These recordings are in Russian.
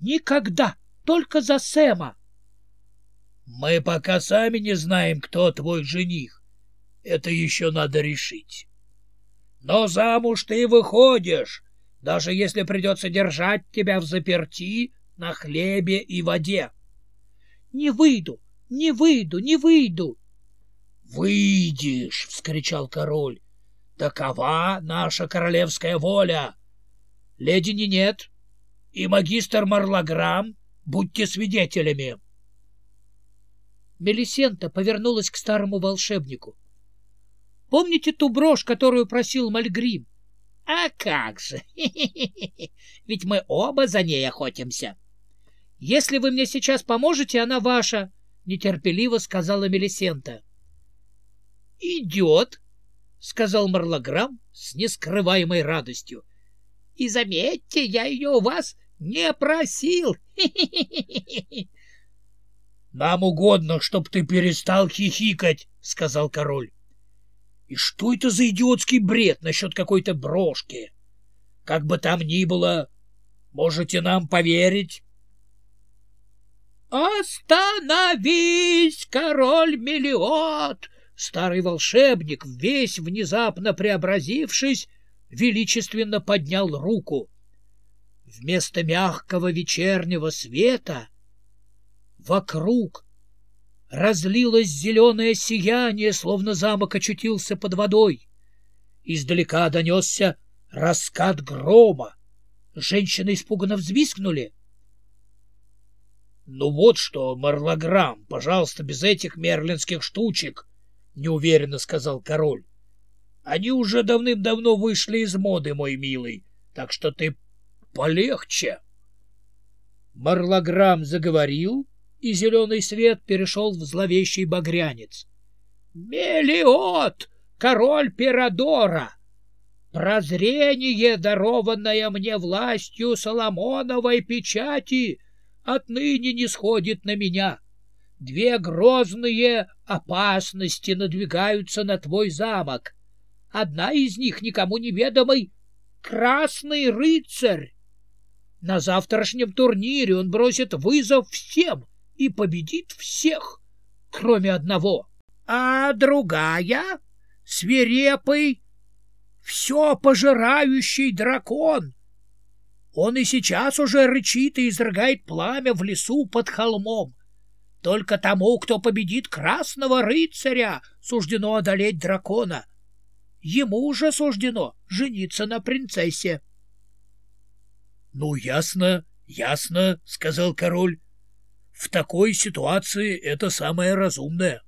Никогда! Только за Сэма!» «Мы пока сами не знаем, кто твой жених. Это еще надо решить. Но замуж ты выходишь, даже если придется держать тебя в заперти на хлебе и воде. — Не выйду, не выйду, не выйду. — Выйдешь, — вскричал король. — Такова наша королевская воля. Леди нет и магистр Марлаграм, будьте свидетелями. Мелисента повернулась к старому волшебнику. — Помните ту брошь, которую просил Мальгрим? — А как же! Ведь мы оба за ней охотимся. — Если вы мне сейчас поможете, она ваша, — нетерпеливо сказала Мелисента. — Идет, — сказал Марлаграм с нескрываемой радостью. — И заметьте, я ее у вас не просил. — Нам угодно, чтоб ты перестал хихикать, — сказал король. — И что это за идиотский бред насчет какой-то брошки? Как бы там ни было, можете нам поверить? «Остановись, король Мелиот!» Старый волшебник, весь внезапно преобразившись, величественно поднял руку. Вместо мягкого вечернего света вокруг разлилось зеленое сияние, словно замок очутился под водой. Издалека донесся раскат грома. Женщины испуганно взвискнули — «Ну вот что, Марлаграм, пожалуйста, без этих мерлинских штучек», — неуверенно сказал король. «Они уже давным-давно вышли из моды, мой милый, так что ты полегче». Марлаграм заговорил, и зеленый свет перешел в зловещий багрянец. «Мелиот, король Пирадора!» Прозрение, дарованное мне властью Соломоновой печати, отныне не сходит на меня. Две грозные опасности надвигаются на твой замок. Одна из них никому неведомый — Красный рыцарь. На завтрашнем турнире он бросит вызов всем и победит всех, кроме одного. А другая — свирепый, все пожирающий дракон — он и сейчас уже рычит и изрыгает пламя в лесу под холмом. Только тому, кто победит красного рыцаря, суждено одолеть дракона. Ему уже суждено жениться на принцессе. — Ну, ясно, ясно, — сказал король. — В такой ситуации это самое разумное.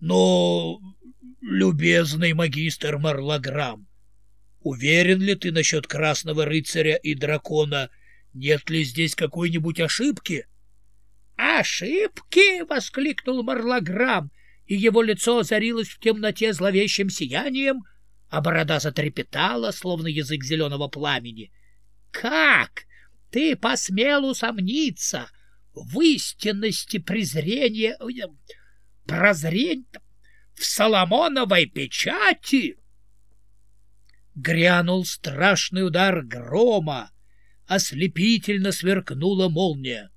Но, любезный магистр Марлаграм, Уверен ли ты насчет Красного Рыцаря и Дракона? Нет ли здесь какой-нибудь ошибки? «Ошибки!» — воскликнул Марлаграм, и его лицо озарилось в темноте зловещим сиянием, а борода затрепетала, словно язык зеленого пламени. «Как? Ты посмел усомниться в истинности презрения... Прозрень в Соломоновой печати?» Грянул страшный удар грома, ослепительно сверкнула молния.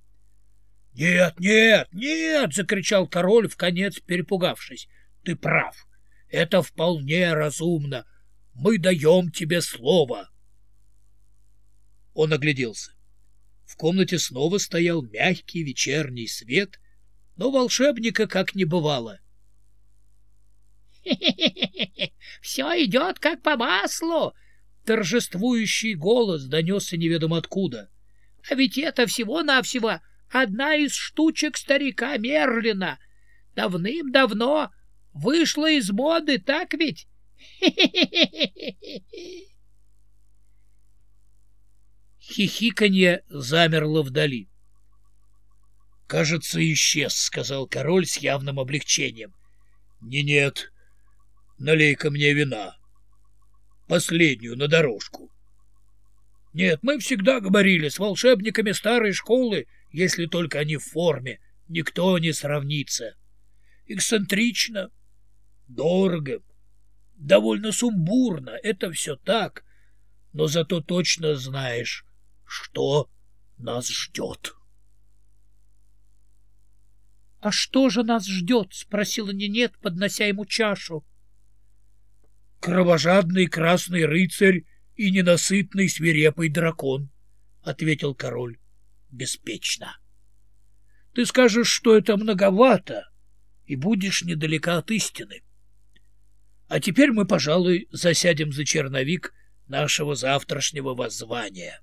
«Нет, нет, нет!» — закричал король, в конец перепугавшись. «Ты прав. Это вполне разумно. Мы даем тебе слово». Он огляделся. В комнате снова стоял мягкий вечерний свет, но волшебника как не бывало. Все идет как по маслу!» Торжествующий голос донесся неведомо откуда. «А ведь это всего-навсего одна из штучек старика Мерлина. Давным-давно вышла из моды, так ведь?» Хихиканье замерло вдали. «Кажется, исчез», — сказал король с явным облегчением. «Не нет, налей-ка мне вина. Последнюю на дорожку. Нет, мы всегда говорили, с волшебниками старой школы, если только они в форме, никто не сравнится. Эксцентрично, дорого, довольно сумбурно, это все так, но зато точно знаешь, что нас ждет. — А что же нас ждет? — спросила Нинет, поднося ему чашу. — Кровожадный красный рыцарь и ненасытный свирепый дракон, — ответил король беспечно. — Ты скажешь, что это многовато, и будешь недалека от истины. А теперь мы, пожалуй, засядем за черновик нашего завтрашнего воззвания.